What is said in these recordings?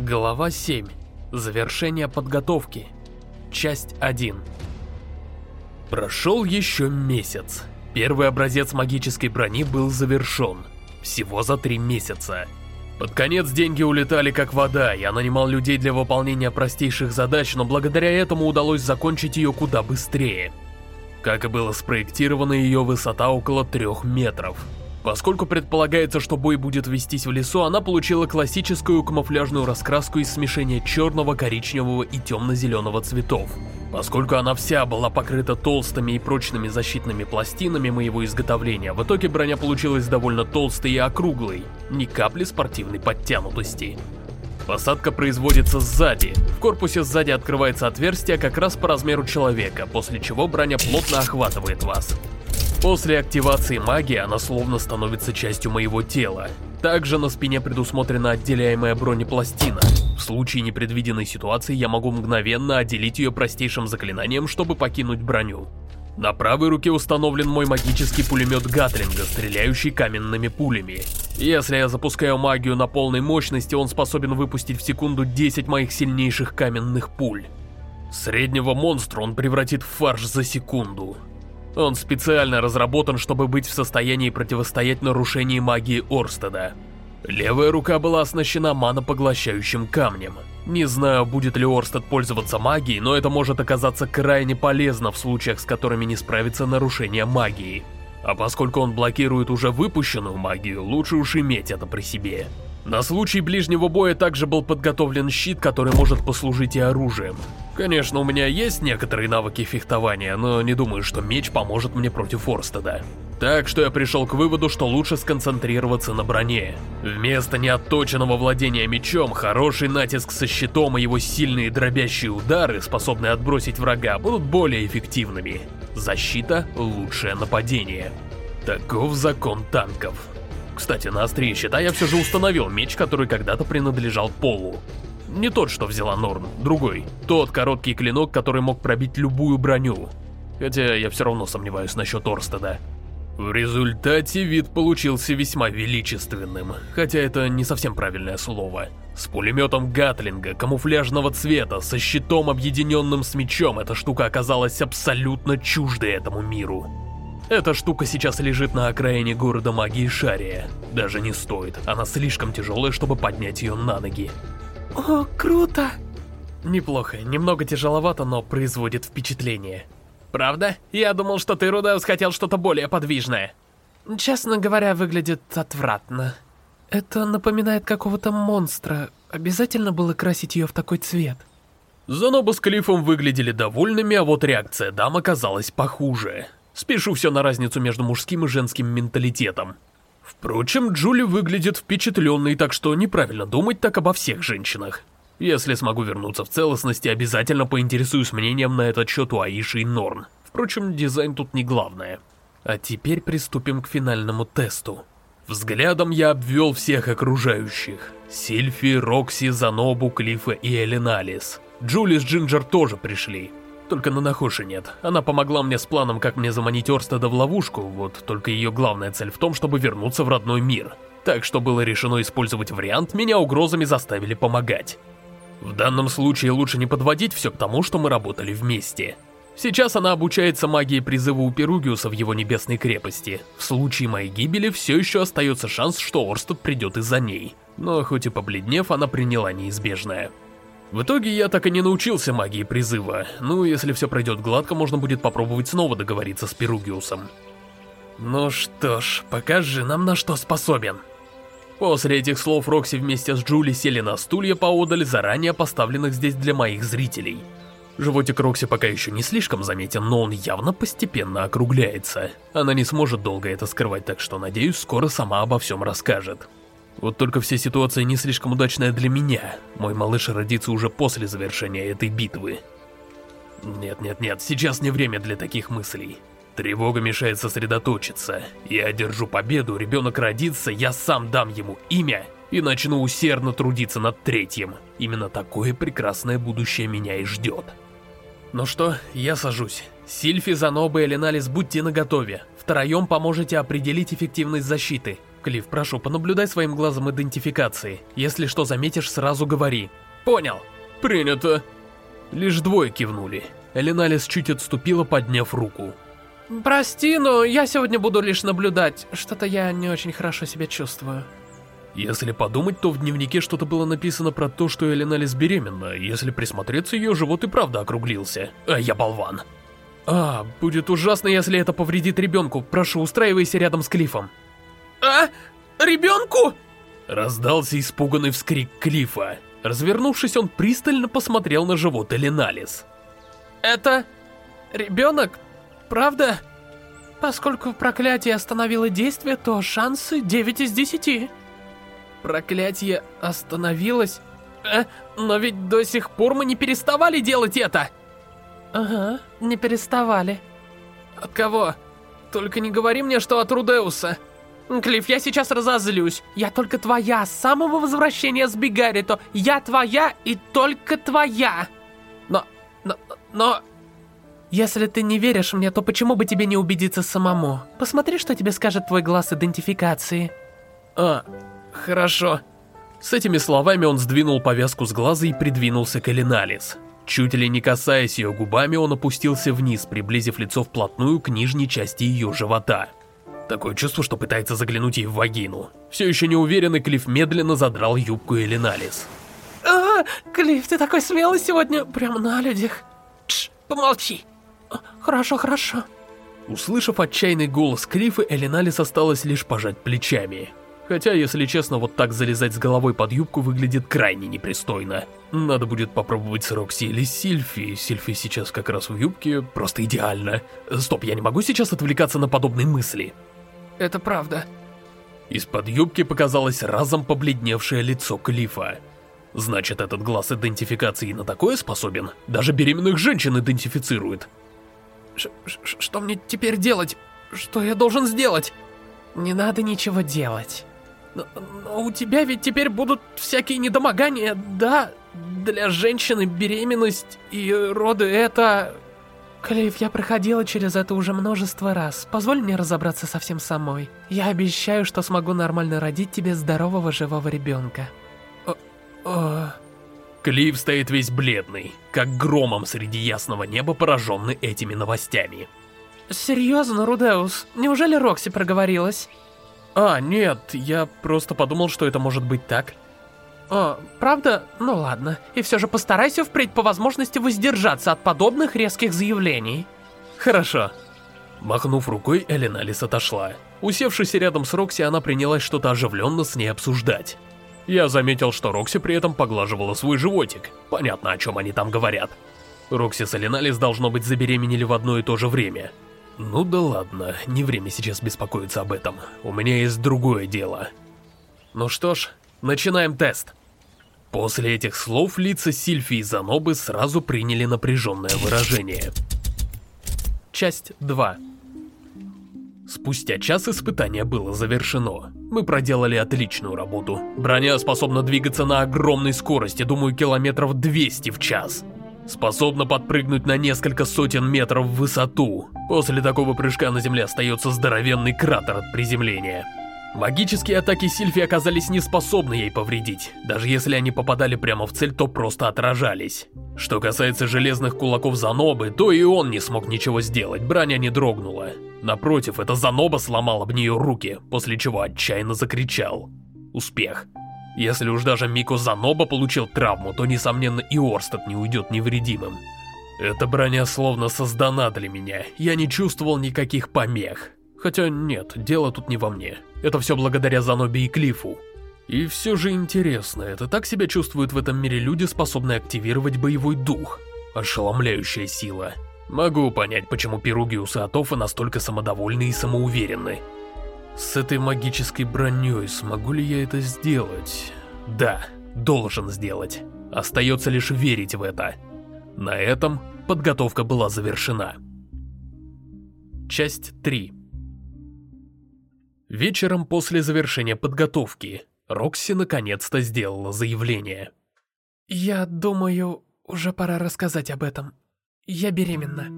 Глава 7. Завершение подготовки. Часть 1. Прошел еще месяц. Первый образец магической брони был завершен. Всего за три месяца. Под конец деньги улетали как вода, я нанимал людей для выполнения простейших задач, но благодаря этому удалось закончить ее куда быстрее. Как и было спроектировано, ее высота около трех метров. Поскольку предполагается, что бой будет вестись в лесу, она получила классическую камуфляжную раскраску из смешения черного, коричневого и темно-зеленого цветов. Поскольку она вся была покрыта толстыми и прочными защитными пластинами моего изготовления, в итоге броня получилась довольно толстой и округлой, ни капли спортивной подтянутости. Посадка производится сзади. В корпусе сзади открывается отверстие как раз по размеру человека, после чего броня плотно охватывает вас. После активации магии она словно становится частью моего тела. Также на спине предусмотрена отделяемая бронепластина. В случае непредвиденной ситуации я могу мгновенно отделить ее простейшим заклинанием, чтобы покинуть броню. На правой руке установлен мой магический пулемет Гатлинга, стреляющий каменными пулями. Если я запускаю магию на полной мощности, он способен выпустить в секунду 10 моих сильнейших каменных пуль. Среднего монстра он превратит в фарш за секунду. Он специально разработан, чтобы быть в состоянии противостоять нарушению магии Орстеда. Левая рука была оснащена манопоглощающим камнем. Не знаю, будет ли Орстед пользоваться магией, но это может оказаться крайне полезно в случаях, с которыми не справится нарушение магии. А поскольку он блокирует уже выпущенную магию, лучше уж иметь это при себе. На случай ближнего боя также был подготовлен щит, который может послужить и оружием. Конечно, у меня есть некоторые навыки фехтования, но не думаю, что меч поможет мне против Орстеда. Так что я пришел к выводу, что лучше сконцентрироваться на броне. Вместо неотточенного владения мечом, хороший натиск со щитом и его сильные дробящие удары, способные отбросить врага, будут более эффективными. Защита – лучшее нападение. Таков закон танков. Кстати, на острие щита я все же установил меч, который когда-то принадлежал Полу. Не тот, что взяла Норн, другой. Тот короткий клинок, который мог пробить любую броню. Хотя я все равно сомневаюсь насчет Орстеда. В результате вид получился весьма величественным, хотя это не совсем правильное слово. С пулеметом Гатлинга, камуфляжного цвета, со щитом, объединенным с мечом, эта штука оказалась абсолютно чуждой этому миру. Эта штука сейчас лежит на окраине города магии Шария. Даже не стоит, она слишком тяжелая, чтобы поднять ее на ноги. О, круто! Неплохо, немного тяжеловато, но производит впечатление. Правда? Я думал, что ты, Рудеус, хотел что-то более подвижное. Честно говоря, выглядит отвратно. Это напоминает какого-то монстра. Обязательно было красить ее в такой цвет. Заноба с Клиффом выглядели довольными, а вот реакция дам оказалась похуже. Спешу все на разницу между мужским и женским менталитетом. Впрочем, Джули выглядит впечатленной, так что неправильно думать так обо всех женщинах. Если смогу вернуться в целостности, обязательно поинтересуюсь мнением на этот счет у Аиши и Норн. Впрочем, дизайн тут не главное. А теперь приступим к финальному тесту. Взглядом я обвел всех окружающих. Сильфи, Рокси, Занобу, Клифа и Элиналис. Джули с Джинджер тоже пришли. Только на Нахоши нет. Она помогла мне с планом, как мне заманить Орстеда в ловушку, вот только ее главная цель в том, чтобы вернуться в родной мир. Так что было решено использовать вариант, меня угрозами заставили помогать. В данном случае лучше не подводить все к тому, что мы работали вместе. Сейчас она обучается магии призыва у Перугиуса в его небесной крепости. В случае моей гибели все еще остается шанс, что Орстед придет из-за ней. Но хоть и побледнев, она приняла неизбежное. В итоге я так и не научился магии призыва. Ну, если все пройдет гладко, можно будет попробовать снова договориться с Перугиусом. Ну что ж, покажи нам на что способен. После этих слов Рокси вместе с Джули сели на стулья поодаль, заранее поставленных здесь для моих зрителей. Животик Рокси пока еще не слишком заметен, но он явно постепенно округляется. Она не сможет долго это скрывать, так что, надеюсь, скоро сама обо всем расскажет. Вот только вся ситуация не слишком удачная для меня. Мой малыш родится уже после завершения этой битвы. Нет-нет-нет, сейчас не время для таких мыслей. Тревога мешает сосредоточиться. Я одержу победу, ребенок родится, я сам дам ему имя и начну усердно трудиться над третьим. Именно такое прекрасное будущее меня и ждет. Ну что, я сажусь. Сильфи, Заноба и Леналис, будьте наготове. Втроем поможете определить эффективность защиты. Клифф, прошу, понаблюдай своим глазом идентификации. Если что заметишь, сразу говори. Понял. Принято. Лишь двое кивнули. Эленалис чуть отступила, подняв руку. Прости, но я сегодня буду лишь наблюдать. Что-то я не очень хорошо себя чувствую. Если подумать, то в дневнике что-то было написано про то, что Эленалис беременна. Если присмотреться, ее живот и правда округлился. А я болван. А, будет ужасно, если это повредит ребенку. Прошу, устраивайся рядом с Клиффом. А? Ребенку? Раздался испуганный вскрик Клиффа. Развернувшись, он пристально посмотрел на живот Эленалис. Это... ребенок? Правда? Поскольку проклятие остановило действие, то шансы 9 из 10. Проклятие остановилось? Э, но ведь до сих пор мы не переставали делать это! Ага, не переставали. От кого? Только не говори мне, что от Рудеуса. Клифф, я сейчас разозлюсь. Я только твоя, с самого возвращения с Бигарито. Я твоя и только твоя. Но, но, но... Если ты не веришь мне, то почему бы тебе не убедиться самому? Посмотри, что тебе скажет твой глаз идентификации. А, хорошо. С этими словами он сдвинул повязку с глаза и придвинулся к Элиналис. Чуть ли не касаясь ее губами, он опустился вниз, приблизив лицо вплотную к нижней части ее живота. Такое чувство, что пытается заглянуть ей в вагину. Все еще не уверенный, Клифф медленно задрал юбку Элиналис. А, Клифф, ты такой смелый сегодня, прямо на людях. Тш, помолчи. Хорошо, хорошо. Услышав отчаянный голос Клиффа, Элиналис осталось лишь пожать плечами. Хотя, если честно, вот так залезать с головой под юбку выглядит крайне непристойно. Надо будет попробовать с Рокси или Сильфи. Сильфи сейчас как раз в юбке, просто идеально. Стоп, я не могу сейчас отвлекаться на подобные мысли. Это правда. Из-под юбки показалось разом побледневшее лицо Клифа. Значит, этот глаз идентификации на такое способен? Даже беременных женщин идентифицирует. Ш -ш что мне теперь делать? Что я должен сделать? Не надо ничего делать. Но, но у тебя ведь теперь будут всякие недомогания, да? Для женщины беременность и роды это... Клифф, я проходила через это уже множество раз. Позволь мне разобраться со всем самой. Я обещаю, что смогу нормально родить тебе здорового живого ребенка. О... О... Клифф стоит весь бледный, как громом среди ясного неба, пораженный этими новостями. Серьезно, Рудеус? Неужели Рокси проговорилась? А, нет, я просто подумал, что это может быть так. О, правда? Ну ладно. И все же постарайся впредь по возможности воздержаться от подобных резких заявлений. Хорошо. Махнув рукой, Эленалис отошла. Усевшись рядом с Рокси, она принялась что-то оживленно с ней обсуждать. Я заметил, что Рокси при этом поглаживала свой животик. Понятно, о чем они там говорят. Рокси с Эленалис, должно быть, забеременели в одно и то же время. Ну да ладно, не время сейчас беспокоиться об этом. У меня есть другое дело. Ну что ж, начинаем тест. После этих слов лица Сильфи и Занобы сразу приняли напряженное выражение. Часть 2 Спустя час испытание было завершено. Мы проделали отличную работу. Броня способна двигаться на огромной скорости, думаю, километров 200 в час способна подпрыгнуть на несколько сотен метров в высоту. После такого прыжка на земле остается здоровенный кратер от приземления. Магические атаки Сильфи оказались не способны ей повредить. Даже если они попадали прямо в цель, то просто отражались. Что касается железных кулаков Занобы, то и он не смог ничего сделать, броня не дрогнула. Напротив, эта Заноба сломала об нее руки, после чего отчаянно закричал. Успех. Если уж даже Мико Заноба получил травму, то, несомненно, и Орстед не уйдет невредимым. Эта броня словно создана для меня, я не чувствовал никаких помех. Хотя нет, дело тут не во мне. Это все благодаря Занобе и Клифу. И все же интересно, это так себя чувствуют в этом мире люди, способные активировать боевой дух? Ошеломляющая сила. Могу понять, почему Перугиус и Атофа настолько самодовольны и самоуверенны. С этой магической броней смогу ли я это сделать? Да, должен сделать. Остается лишь верить в это. На этом подготовка была завершена. Часть 3 Вечером после завершения подготовки Рокси наконец-то сделала заявление. «Я думаю, уже пора рассказать об этом. Я беременна».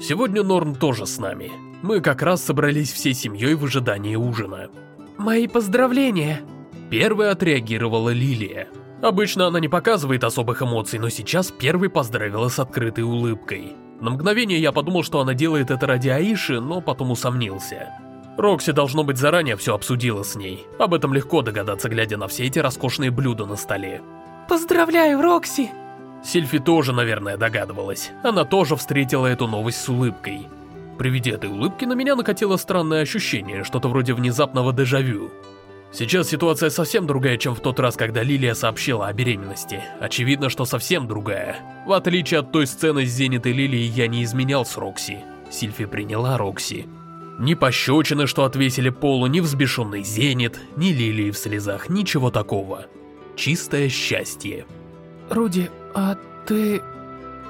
Сегодня Норн тоже с нами. Мы как раз собрались всей семьей в ожидании ужина. мои поздравления. Первой отреагировала Лилия. Обычно она не показывает особых эмоций, но сейчас первой поздравила с открытой улыбкой. На мгновение я подумал, что она делает это ради Аиши, но потом усомнился. Рокси, должно быть, заранее все обсудила с ней. Об этом легко догадаться, глядя на все эти роскошные блюда на столе. Поздравляю, Рокси! Сильфи тоже, наверное, догадывалась. Она тоже встретила эту новость с улыбкой. При виде этой улыбки на меня накатило странное ощущение, что-то вроде внезапного дежавю. Сейчас ситуация совсем другая, чем в тот раз, когда Лилия сообщила о беременности. Очевидно, что совсем другая. В отличие от той сцены с Зенит и Лилией, я не изменял с Рокси. Сильфи приняла Рокси. Ни пощечины, что отвесили Полу, ни взбешенный Зенит, ни Лилии в слезах, ничего такого. Чистое счастье. Руди, а ты...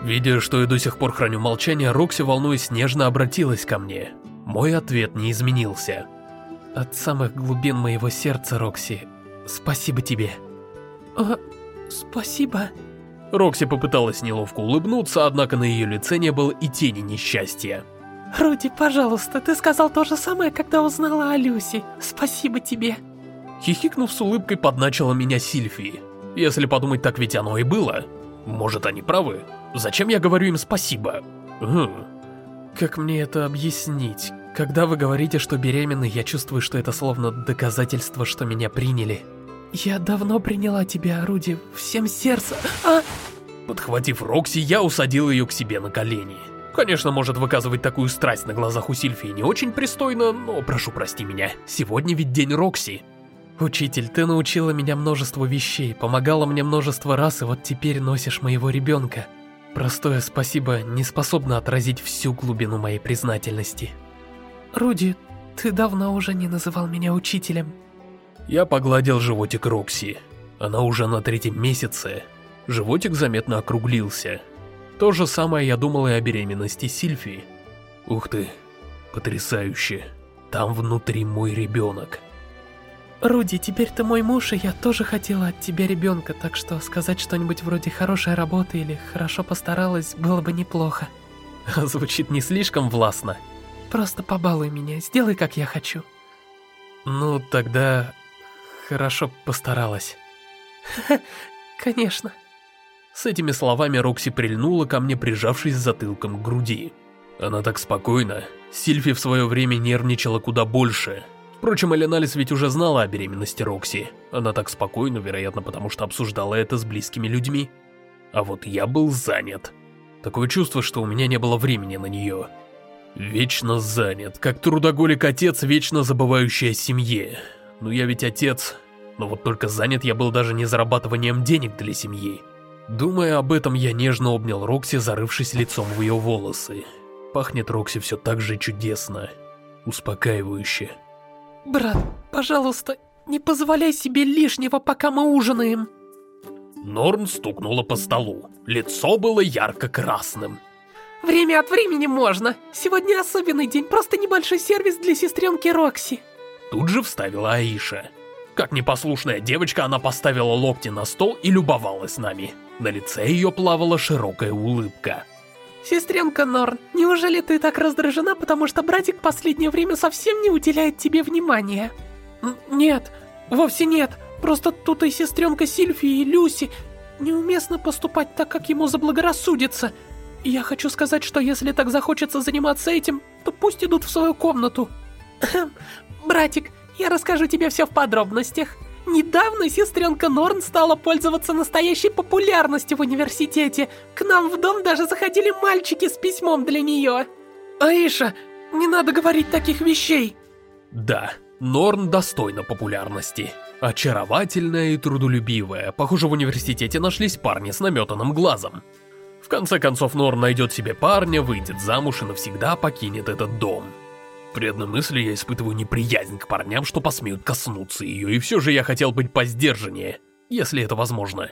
Видя, что я до сих пор храню молчание, Рокси, волнуясь, нежно обратилась ко мне. Мой ответ не изменился. От самых глубин моего сердца, Рокси, спасибо тебе. А, спасибо. Рокси попыталась неловко улыбнуться, однако на ее лице не было и тени несчастья. Руди, пожалуйста, ты сказал то же самое, когда узнала о Люси. Спасибо тебе. Хихикнув с улыбкой, подначила меня Сильфи. Если подумать, так ведь оно и было. Может, они правы? Зачем я говорю им спасибо? Хм. Как мне это объяснить? Когда вы говорите, что беременны, я чувствую, что это словно доказательство, что меня приняли. Я давно приняла тебя, Руди, всем сердцем. А! Подхватив Рокси, я усадил ее к себе на колени. Конечно, может выказывать такую страсть на глазах у Сильфии не очень пристойно, но прошу прости меня, сегодня ведь день Рокси. Учитель, ты научила меня множеству вещей, помогала мне множество раз, и вот теперь носишь моего ребенка. Простое спасибо не способно отразить всю глубину моей признательности. Руди, ты давно уже не называл меня учителем. Я погладил животик Рокси. Она уже на третьем месяце. Животик заметно округлился. То же самое я думал и о беременности Сильфии. Ух ты, потрясающе. Там внутри мой ребенок. Руди, теперь ты мой муж, и я тоже хотела от тебя ребенка, так что сказать что-нибудь вроде «хорошая работа» или «хорошо постаралась» было бы неплохо. Звучит не слишком властно. Просто побалуй меня, сделай как я хочу. Ну, тогда... хорошо постаралась. Конечно. С этими словами Рокси прильнула ко мне, прижавшись затылком к груди. Она так спокойна. Сильфи в свое время нервничала куда больше. Впрочем, Эленалис ведь уже знала о беременности Рокси. Она так спокойна, вероятно, потому что обсуждала это с близкими людьми. А вот я был занят. Такое чувство, что у меня не было времени на нее. Вечно занят, как трудоголик-отец, вечно забывающий о семье. Ну я ведь отец, но вот только занят я был даже не зарабатыванием денег для семьи. Думая об этом, я нежно обнял Рокси, зарывшись лицом в ее волосы. Пахнет Рокси все так же чудесно, успокаивающе. Брат, пожалуйста, не позволяй себе лишнего, пока мы ужинаем. Норн стукнула по столу. Лицо было ярко-красным. Время от времени можно. Сегодня особенный день, просто небольшой сервис для сестренки Рокси. Тут же вставила Аиша. Как непослушная девочка, она поставила локти на стол и любовалась нами. На лице ее плавала широкая улыбка. Сестренка Норн, неужели ты так раздражена, потому что братик последнее время совсем не уделяет тебе внимания? Нет, вовсе нет. Просто тут и сестренка Сильфи и Люси. Неуместно поступать так, как ему заблагорассудится. Я хочу сказать, что если так захочется заниматься этим, то пусть идут в свою комнату. Братик, я расскажу тебе все в подробностях. Недавно сестренка Норн стала пользоваться настоящей популярностью в университете. К нам в дом даже заходили мальчики с письмом для нее. Аиша, не надо говорить таких вещей. Да, Норн достойна популярности. Очаровательная и трудолюбивая. Похоже, в университете нашлись парни с наметанным глазом. В конце концов, Норн найдет себе парня, выйдет замуж и навсегда покинет этот дом. При одной мысли я испытываю неприязнь к парням, что посмеют коснуться ее, и все же я хотел быть поздержаннее, если это возможно.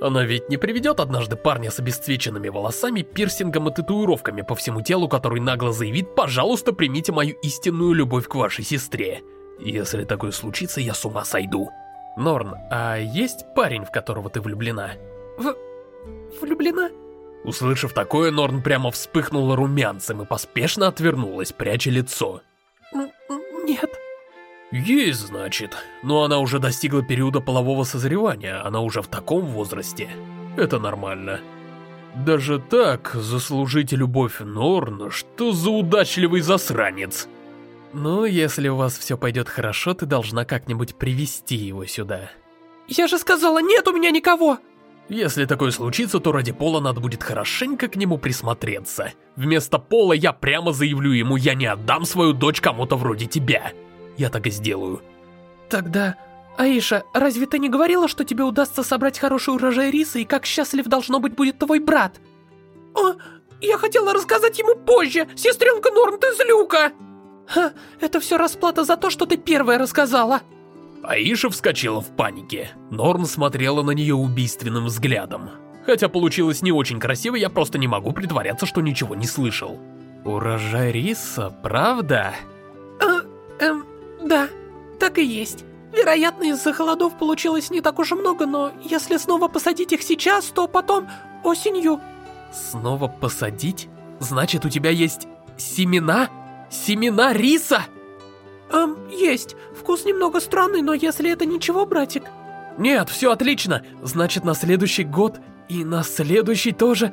Она ведь не приведет однажды парня с обесцвеченными волосами, пирсингом и татуировками по всему телу, который нагло заявит «Пожалуйста, примите мою истинную любовь к вашей сестре». Если такое случится, я с ума сойду. Норн, а есть парень, в которого ты влюблена? В... влюблена? Услышав такое, Норн прямо вспыхнула румянцем и поспешно отвернулась, пряча лицо. Нет. Есть, значит. Но она уже достигла периода полового созревания, она уже в таком возрасте. Это нормально. Даже так, заслужить любовь Норн, что за удачливый засранец. Ну, если у вас все пойдет хорошо, ты должна как-нибудь привести его сюда. Я же сказала, нет у меня никого! Если такое случится, то ради Пола надо будет хорошенько к нему присмотреться. Вместо Пола я прямо заявлю ему, я не отдам свою дочь кому-то вроде тебя. Я так и сделаю. Тогда... Аиша, разве ты не говорила, что тебе удастся собрать хороший урожай риса и как счастлив должно быть будет твой брат? О, я хотела рассказать ему позже, сестренка Норн, ты злюка! Ха, это все расплата за то, что ты первая рассказала. Аиша вскочила в панике. Норн смотрела на нее убийственным взглядом. Хотя получилось не очень красиво, я просто не могу притворяться, что ничего не слышал. Урожай риса, правда? А, эм, да, так и есть. Вероятно, из-за холодов получилось не так уж и много, но если снова посадить их сейчас, то потом осенью... Снова посадить? Значит, у тебя есть семена? Семена риса? Эм, есть. Вкус немного странный, но если это ничего, братик... Нет, все отлично. Значит, на следующий год и на следующий тоже...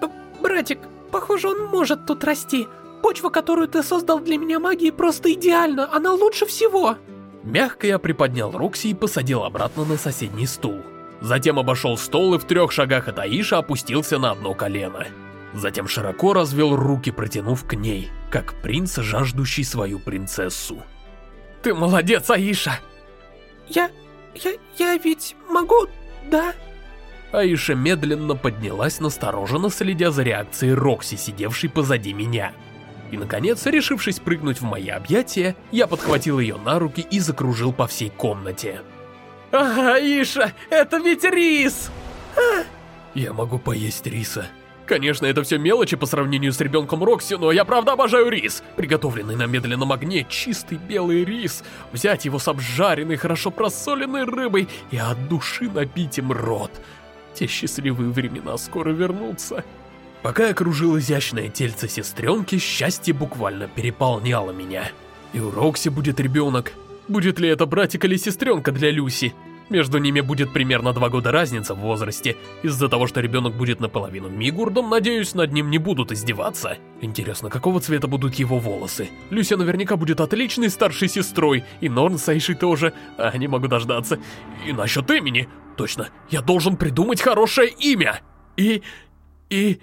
Б братик, похоже, он может тут расти. Почва, которую ты создал для меня магии, просто идеальна, она лучше всего. Мягко я приподнял Рокси и посадил обратно на соседний стул. Затем обошел стол и в трех шагах от Аиша опустился на одно колено. Затем широко развел руки, протянув к ней, как принц, жаждущий свою принцессу. «Ты молодец, Аиша!» «Я... я... я ведь могу... да?» Аиша медленно поднялась, настороженно следя за реакцией Рокси, сидевшей позади меня. И, наконец, решившись прыгнуть в мои объятия, я подхватил ее на руки и закружил по всей комнате. «Ага, Иша, это ведь рис!» «Я могу поесть риса». Конечно, это все мелочи по сравнению с ребенком Рокси, но я правда обожаю рис. Приготовленный на медленном огне чистый белый рис. Взять его с обжаренной, хорошо просоленной рыбой и от души набить им рот. Те счастливые времена скоро вернутся. Пока я кружил изящное тельце сестренки, счастье буквально переполняло меня. И у Рокси будет ребенок. Будет ли это братик или сестренка для Люси? Между ними будет примерно два года разница в возрасте. Из-за того, что ребенок будет наполовину Мигурдом, надеюсь, над ним не будут издеваться. Интересно, какого цвета будут его волосы? Люся наверняка будет отличной старшей сестрой, и Норн с Айшей тоже. А не могу дождаться. И насчет имени. Точно, я должен придумать хорошее имя. И... и...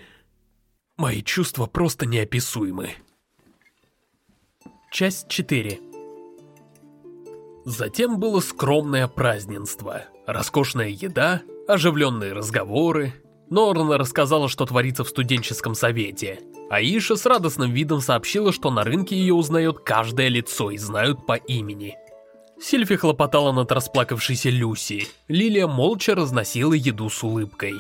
Мои чувства просто неописуемы. Часть 4 Затем было скромное празднество, роскошная еда, оживленные разговоры. Норна рассказала, что творится в студенческом совете. Аиша с радостным видом сообщила, что на рынке ее узнает каждое лицо и знают по имени. Сильфи хлопотала над расплакавшейся Люси. Лилия молча разносила еду с улыбкой.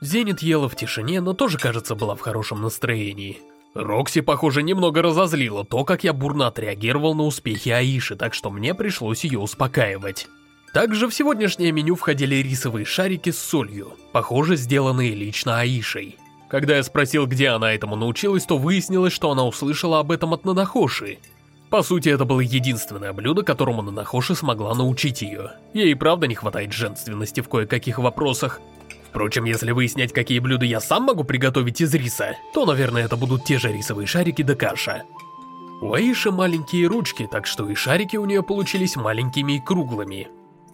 Зенит ела в тишине, но тоже, кажется, была в хорошем настроении. Рокси, похоже, немного разозлила то, как я бурно отреагировал на успехи Аиши, так что мне пришлось ее успокаивать. Также в сегодняшнее меню входили рисовые шарики с солью, похоже, сделанные лично Аишей. Когда я спросил, где она этому научилась, то выяснилось, что она услышала об этом от Нанахоши. По сути, это было единственное блюдо, которому Нанахоши смогла научить ее. Ей правда не хватает женственности в кое-каких вопросах. Впрочем, если выяснять, какие блюда я сам могу приготовить из риса, то, наверное, это будут те же рисовые шарики да каша. У Аиши маленькие ручки, так что и шарики у нее получились маленькими и круглыми.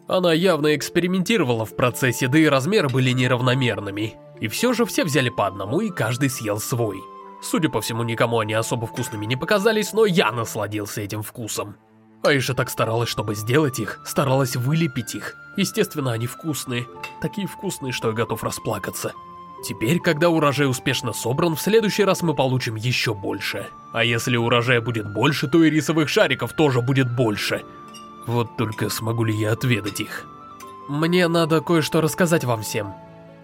Она явно экспериментировала в процессе, да и размеры были неравномерными. И все же все взяли по одному, и каждый съел свой. Судя по всему, никому они особо вкусными не показались, но я насладился этим вкусом. Аиша так старалась, чтобы сделать их, старалась вылепить их. Естественно, они вкусные. Такие вкусные, что я готов расплакаться. Теперь, когда урожай успешно собран, в следующий раз мы получим еще больше. А если урожая будет больше, то и рисовых шариков тоже будет больше. Вот только смогу ли я отведать их? Мне надо кое-что рассказать вам всем.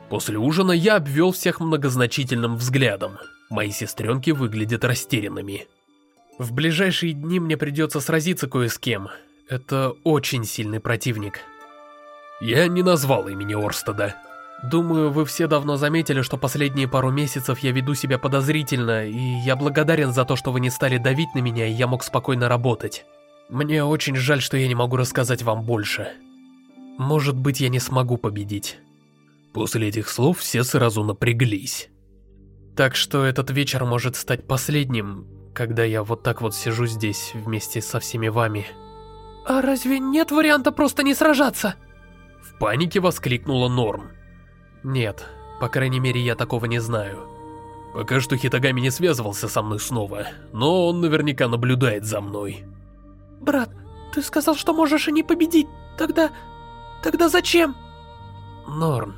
После ужина я обвел всех многозначительным взглядом. Мои сестренки выглядят растерянными. В ближайшие дни мне придется сразиться кое с кем. Это очень сильный противник. Я не назвал имени Орстеда. Думаю, вы все давно заметили, что последние пару месяцев я веду себя подозрительно, и я благодарен за то, что вы не стали давить на меня, и я мог спокойно работать. Мне очень жаль, что я не могу рассказать вам больше. Может быть, я не смогу победить. После этих слов все сразу напряглись. Так что этот вечер может стать последним, когда я вот так вот сижу здесь вместе со всеми вами. А разве нет варианта просто не сражаться? В панике воскликнула Норм. Нет, по крайней мере я такого не знаю. Пока что Хитагами не связывался со мной снова, но он наверняка наблюдает за мной. Брат, ты сказал, что можешь и не победить. Тогда... тогда зачем? Норм.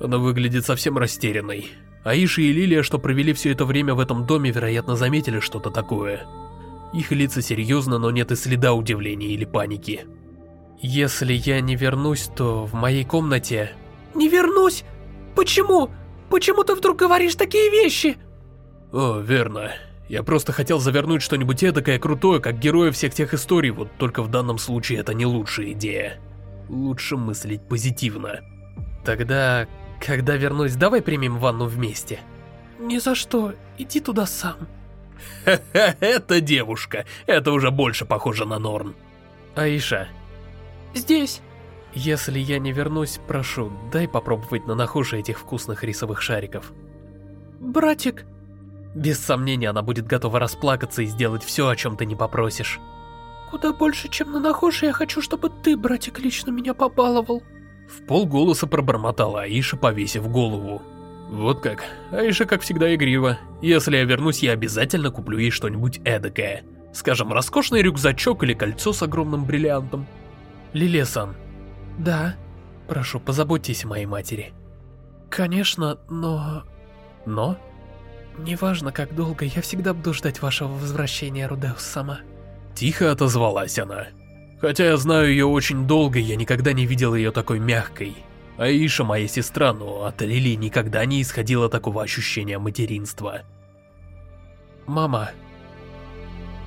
Она выглядит совсем растерянной. Аиша и Лилия, что провели все это время в этом доме, вероятно, заметили что-то такое. Их лица серьезно, но нет и следа удивления или паники. Если я не вернусь, то в моей комнате... Не вернусь? Почему? Почему ты вдруг говоришь такие вещи? О, верно. Я просто хотел завернуть что-нибудь эдакое крутое, как герои всех тех историй, вот только в данном случае это не лучшая идея. Лучше мыслить позитивно. Тогда, когда вернусь, давай примем ванну вместе. Ни за что, иди туда сам. Ха-ха, это девушка, это уже больше похоже на Норн. Аиша. Здесь. Если я не вернусь, прошу, дай попробовать на нахуже этих вкусных рисовых шариков. Братик. Без сомнения, она будет готова расплакаться и сделать все, о чем ты не попросишь. Куда больше, чем на нахоже, я хочу, чтобы ты, братик, лично меня побаловал. В полголоса пробормотала Аиша, повесив голову. Вот как. Аиша, как всегда, игрива. Если я вернусь, я обязательно куплю ей что-нибудь эдакое. Скажем, роскошный рюкзачок или кольцо с огромным бриллиантом. Лилесан. Да? Прошу, позаботьтесь о моей матери. Конечно, но... Но? Неважно, как долго, я всегда буду ждать вашего возвращения, Рудеус сама. Тихо отозвалась она. Хотя я знаю ее очень долго, я никогда не видел ее такой мягкой. Аиша моя сестра, но от Лили никогда не исходило такого ощущения материнства. Мама,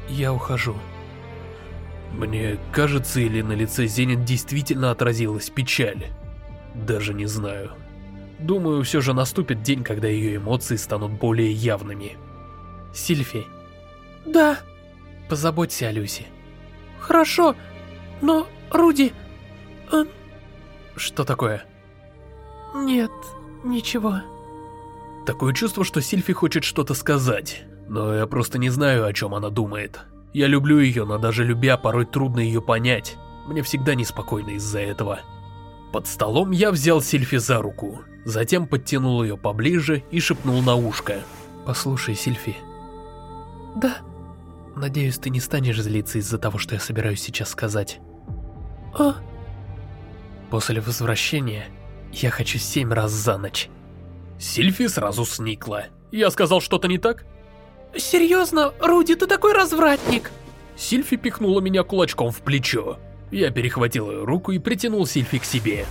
я ухожу. Мне кажется, или на лице Зенит действительно отразилась печаль. Даже не знаю. Думаю, все же наступит день, когда ее эмоции станут более явными. Сильфи. Да. Позаботься о Люси. Хорошо, но, Руди... Э... Что такое? Нет, ничего. Такое чувство, что Сильфи хочет что-то сказать, но я просто не знаю, о чем она думает. Я люблю ее, но даже любя, порой трудно ее понять. Мне всегда неспокойно из-за этого. Под столом я взял Сильфи за руку, затем подтянул ее поближе и шепнул на ушко. «Послушай, Сильфи». «Да?» «Надеюсь, ты не станешь злиться из-за того, что я собираюсь сейчас сказать». «А?» «После возвращения я хочу семь раз за ночь». Сильфи сразу сникла. «Я сказал что-то не так?» Серьезно, Руди, ты такой развратник. Сильфи пихнула меня кулачком в плечо. Я перехватил ее руку и притянул Сильфи к себе.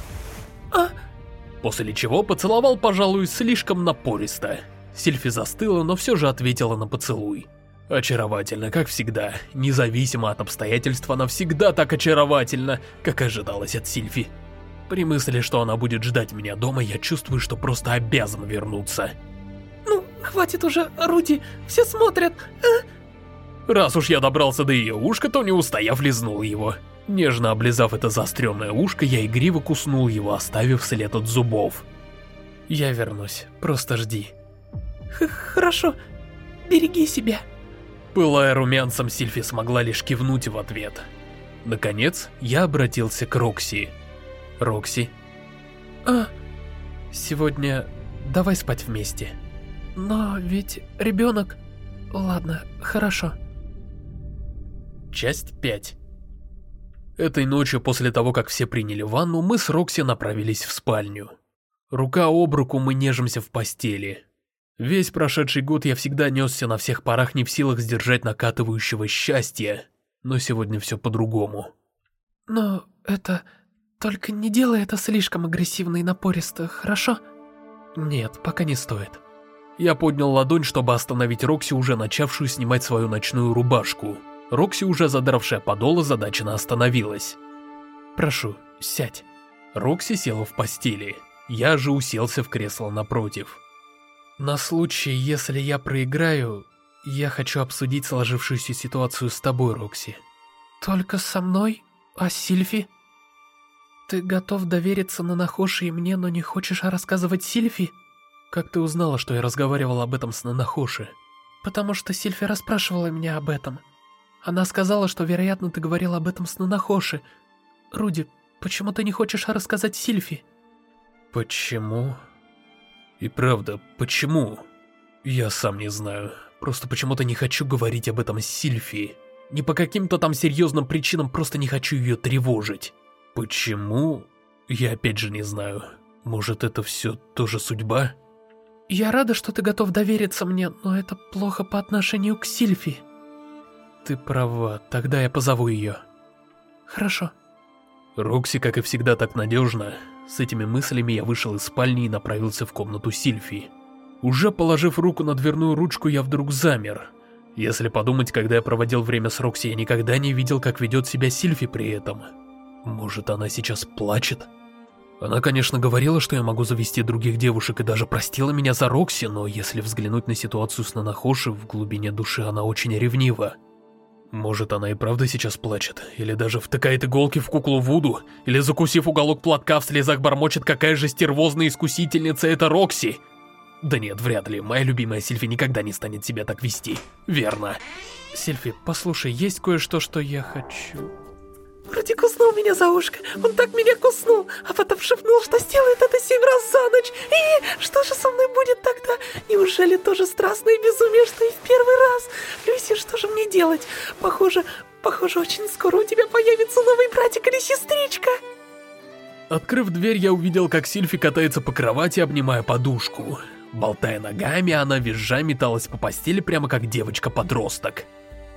А? После чего поцеловал, пожалуй, слишком напористо. Сильфи застыла, но все же ответила на поцелуй. Очаровательно, как всегда. Независимо от обстоятельств, она всегда так очаровательна, как ожидалось от Сильфи. При мысли, что она будет ждать меня дома, я чувствую, что просто обязан вернуться. Хватит уже, Руди, все смотрят. А? Раз уж я добрался до ее ушка, то не устояв лизнул его. Нежно облизав это заостренное ушко, я игриво куснул его, оставив след от зубов. Я вернусь, просто жди. Х Хорошо, береги себя. Пылая румянцем, Сильфи смогла лишь кивнуть в ответ. Наконец, я обратился к Рокси. Рокси. А? Сегодня давай спать вместе. Но ведь ребенок... Ладно, хорошо. Часть 5 Этой ночью, после того, как все приняли ванну, мы с Рокси направились в спальню. Рука об руку мы нежимся в постели. Весь прошедший год я всегда несся на всех парах не в силах сдержать накатывающего счастья, но сегодня все по-другому. Но это... Только не делай это слишком агрессивно и напористо, хорошо? Нет, пока не стоит. Я поднял ладонь, чтобы остановить Рокси, уже начавшую снимать свою ночную рубашку. Рокси, уже задравшая подол, озадаченно остановилась. «Прошу, сядь». Рокси села в постели. Я же уселся в кресло напротив. «На случай, если я проиграю, я хочу обсудить сложившуюся ситуацию с тобой, Рокси». Только со мной? А Сильфи? Ты готов довериться на Нанахоши и мне, но не хочешь рассказывать Сильфи? Как ты узнала, что я разговаривал об этом с Нанахоши? Потому что Сильфи расспрашивала меня об этом. Она сказала, что, вероятно, ты говорил об этом с Нанахоши. Руди, почему ты не хочешь рассказать Сильфи? Почему? И правда, почему? Я сам не знаю. Просто почему-то не хочу говорить об этом с Сильфи. Не по каким-то там серьезным причинам, просто не хочу ее тревожить. Почему? Я опять же не знаю. Может, это все тоже судьба? Я рада, что ты готов довериться мне, но это плохо по отношению к Сильфи. Ты права, тогда я позову ее. Хорошо. Рокси, как и всегда, так надежно. С этими мыслями я вышел из спальни и направился в комнату Сильфи. Уже положив руку на дверную ручку, я вдруг замер. Если подумать, когда я проводил время с Рокси, я никогда не видел, как ведет себя Сильфи при этом. Может, она сейчас плачет? Она, конечно, говорила, что я могу завести других девушек и даже простила меня за Рокси, но если взглянуть на ситуацию с Нанахоши, в глубине души она очень ревнива. Может, она и правда сейчас плачет, или даже втыкает иголки в куклу Вуду, или закусив уголок платка в слезах бормочет, какая же стервозная искусительница это Рокси. Да нет, вряд ли, моя любимая Сильфи никогда не станет себя так вести. Верно. Сильфи, послушай, есть кое-что, что я хочу... Вроде куснул меня за ушко. Он так меня куснул, а потом шепнул, что сделает это семь раз за ночь. И что же со мной будет тогда? Неужели тоже страстное безумие, что и в первый раз? Люси, что же мне делать? Похоже, похоже, очень скоро у тебя появится новый братик или сестричка. Открыв дверь, я увидел, как Сильфи катается по кровати, обнимая подушку. Болтая ногами, она визжа металась по постели, прямо как девочка-подросток.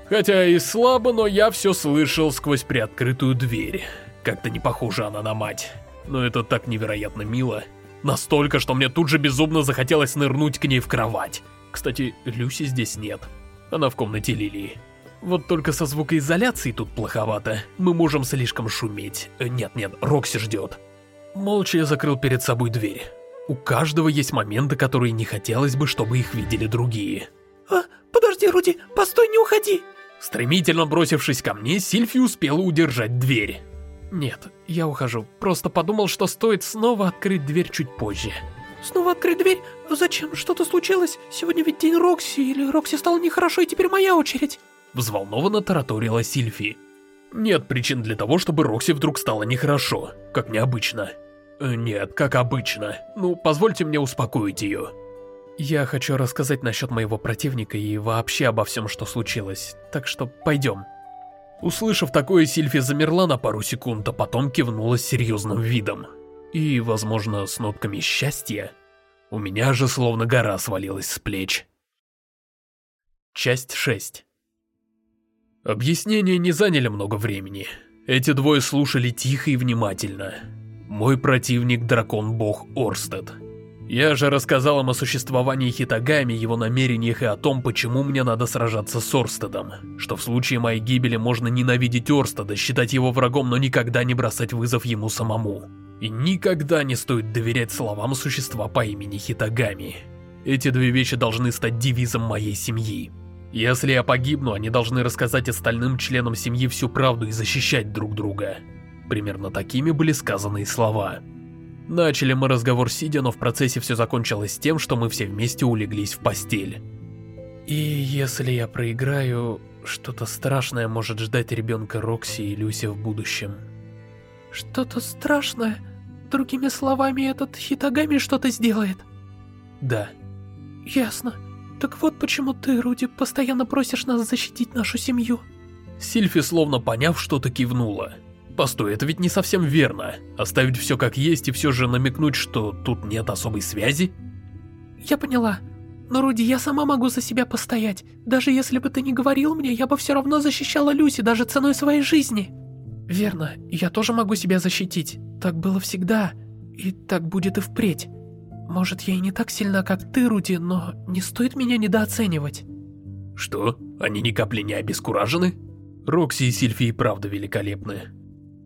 Хотя и слабо, но я все слышал сквозь приоткрытую дверь. Как-то не похожа она на мать. Но это так невероятно мило. Настолько, что мне тут же безумно захотелось нырнуть к ней в кровать. Кстати, Люси здесь нет. Она в комнате Лилии. Вот только со звукоизоляцией тут плоховато. Мы можем слишком шуметь. Нет-нет, Рокси ждет. Молча я закрыл перед собой дверь. У каждого есть моменты, которые не хотелось бы, чтобы их видели другие. А, подожди, Руди, постой, не уходи. Стремительно бросившись ко мне, Сильфи успела удержать дверь. Нет, я ухожу. Просто подумал, что стоит снова открыть дверь чуть позже. Снова открыть дверь? Зачем? Что-то случилось? Сегодня ведь день Рокси, или Рокси стало нехорошо, и теперь моя очередь? Взволнованно тараторила Сильфи. Нет причин для того, чтобы Рокси вдруг стало нехорошо, как необычно. Э, нет, как обычно. Ну, позвольте мне успокоить ее. Я хочу рассказать насчет моего противника и вообще обо всем, что случилось, так что пойдем. Услышав такое, Сильфи замерла на пару секунд, а потом кивнула серьезным видом. И, возможно, с нотками счастья. У меня же словно гора свалилась с плеч. Часть 6 Объяснения не заняли много времени. Эти двое слушали тихо и внимательно. Мой противник – дракон-бог Орстед. Я же рассказал им о существовании Хитагами, его намерениях и о том, почему мне надо сражаться с Орстедом. Что в случае моей гибели можно ненавидеть Орстеда, считать его врагом, но никогда не бросать вызов ему самому. И никогда не стоит доверять словам существа по имени Хитагами. Эти две вещи должны стать девизом моей семьи. Если я погибну, они должны рассказать остальным членам семьи всю правду и защищать друг друга. Примерно такими были сказанные слова. Начали мы разговор сидя, но в процессе все закончилось тем, что мы все вместе улеглись в постель. И если я проиграю, что-то страшное может ждать ребенка Рокси и Люси в будущем. Что-то страшное? Другими словами, этот Хитагами что-то сделает? Да. Ясно. Так вот почему ты, Руди, постоянно просишь нас защитить нашу семью. Сильфи, словно поняв, что-то кивнула. Постой, это ведь не совсем верно. Оставить все как есть и все же намекнуть, что тут нет особой связи? Я поняла. Но, Руди, я сама могу за себя постоять. Даже если бы ты не говорил мне, я бы все равно защищала Люси, даже ценой своей жизни. Верно, я тоже могу себя защитить. Так было всегда. И так будет и впредь. Может, я и не так сильна, как ты, Руди, но не стоит меня недооценивать. Что? Они ни капли не обескуражены? Рокси и Сильфи и правда великолепны.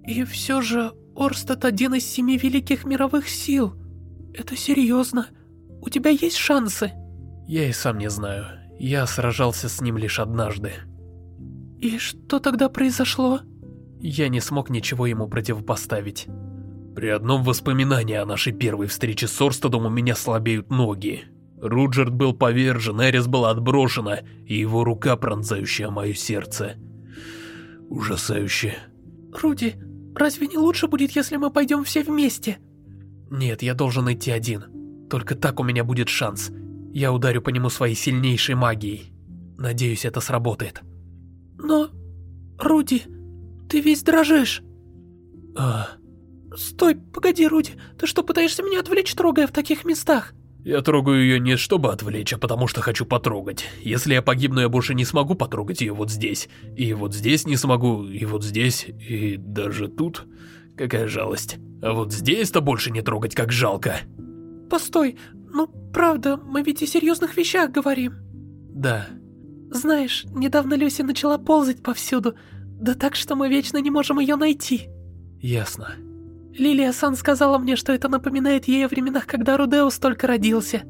И все же Орстед один из семи великих мировых сил. Это серьезно. У тебя есть шансы? Я и сам не знаю. Я сражался с ним лишь однажды. И что тогда произошло? Я не смог ничего ему противопоставить. При одном воспоминании о нашей первой встрече с Орстедом у меня слабеют ноги. Руджерт был повержен, Эрис была отброшена, и его рука, пронзающая мое сердце. Ужасающе. Руди, разве не лучше будет, если мы пойдем все вместе? Нет, я должен идти один. Только так у меня будет шанс. Я ударю по нему своей сильнейшей магией. Надеюсь, это сработает. Но... Руди, ты весь дрожишь. А... Стой, погоди, Руди. Ты что, пытаешься меня отвлечь, трогая в таких местах? Я трогаю ее не чтобы отвлечь, а потому что хочу потрогать. Если я погибну, я больше не смогу потрогать ее вот здесь. И вот здесь не смогу, и вот здесь, и даже тут. Какая жалость. А вот здесь-то больше не трогать, как жалко. Постой, ну правда, мы ведь о серьезных вещах говорим. Да. Знаешь, недавно Люси начала ползать повсюду, да так, что мы вечно не можем ее найти. Ясно. Лилия Сан сказала мне, что это напоминает ей о временах, когда Рудеус только родился.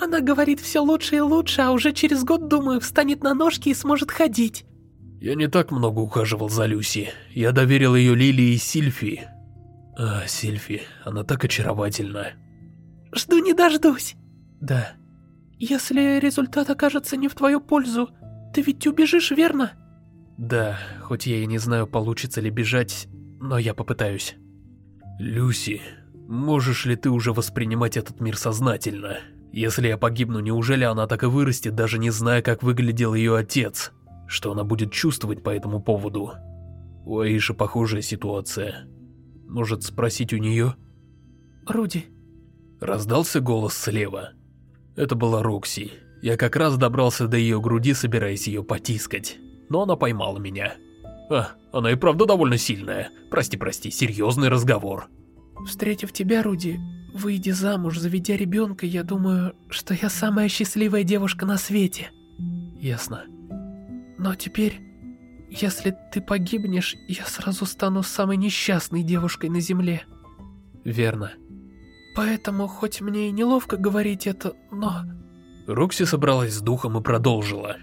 Она говорит все лучше и лучше, а уже через год, думаю, встанет на ножки и сможет ходить. Я не так много ухаживал за Люси. Я доверил ее Лилии и Сильфи. А, Сильфи, она так очаровательна. Жду не дождусь. Да. Если результат окажется не в твою пользу, ты ведь убежишь, верно? Да, хоть я и не знаю, получится ли бежать, но я попытаюсь. Люси, можешь ли ты уже воспринимать этот мир сознательно? Если я погибну, неужели она так и вырастет, даже не зная, как выглядел ее отец? Что она будет чувствовать по этому поводу? У Аиши похожая ситуация. Может спросить у нее? Руди. Раздался голос слева. Это была Рокси. Я как раз добрался до ее груди, собираясь ее потискать. Но она поймала меня. А, она и правда довольно сильная. Прости, прости, серьезный разговор. Встретив тебя, Руди, выйдя замуж, заведя ребенка, я думаю, что я самая счастливая девушка на свете. Ясно. Но теперь, если ты погибнешь, я сразу стану самой несчастной девушкой на земле. Верно. Поэтому, хоть мне и неловко говорить это, но... Рокси собралась с духом и продолжила.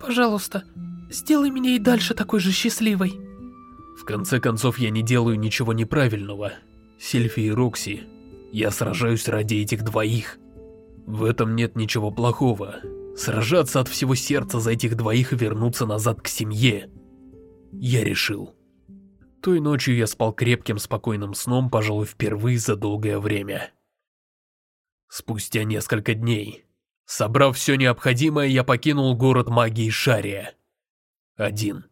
Пожалуйста, Сделай меня и дальше такой же счастливой. В конце концов, я не делаю ничего неправильного. Сильфи и Рокси, я сражаюсь ради этих двоих. В этом нет ничего плохого. Сражаться от всего сердца за этих двоих и вернуться назад к семье. Я решил. Той ночью я спал крепким, спокойным сном, пожалуй, впервые за долгое время. Спустя несколько дней, собрав все необходимое, я покинул город магии Шария один.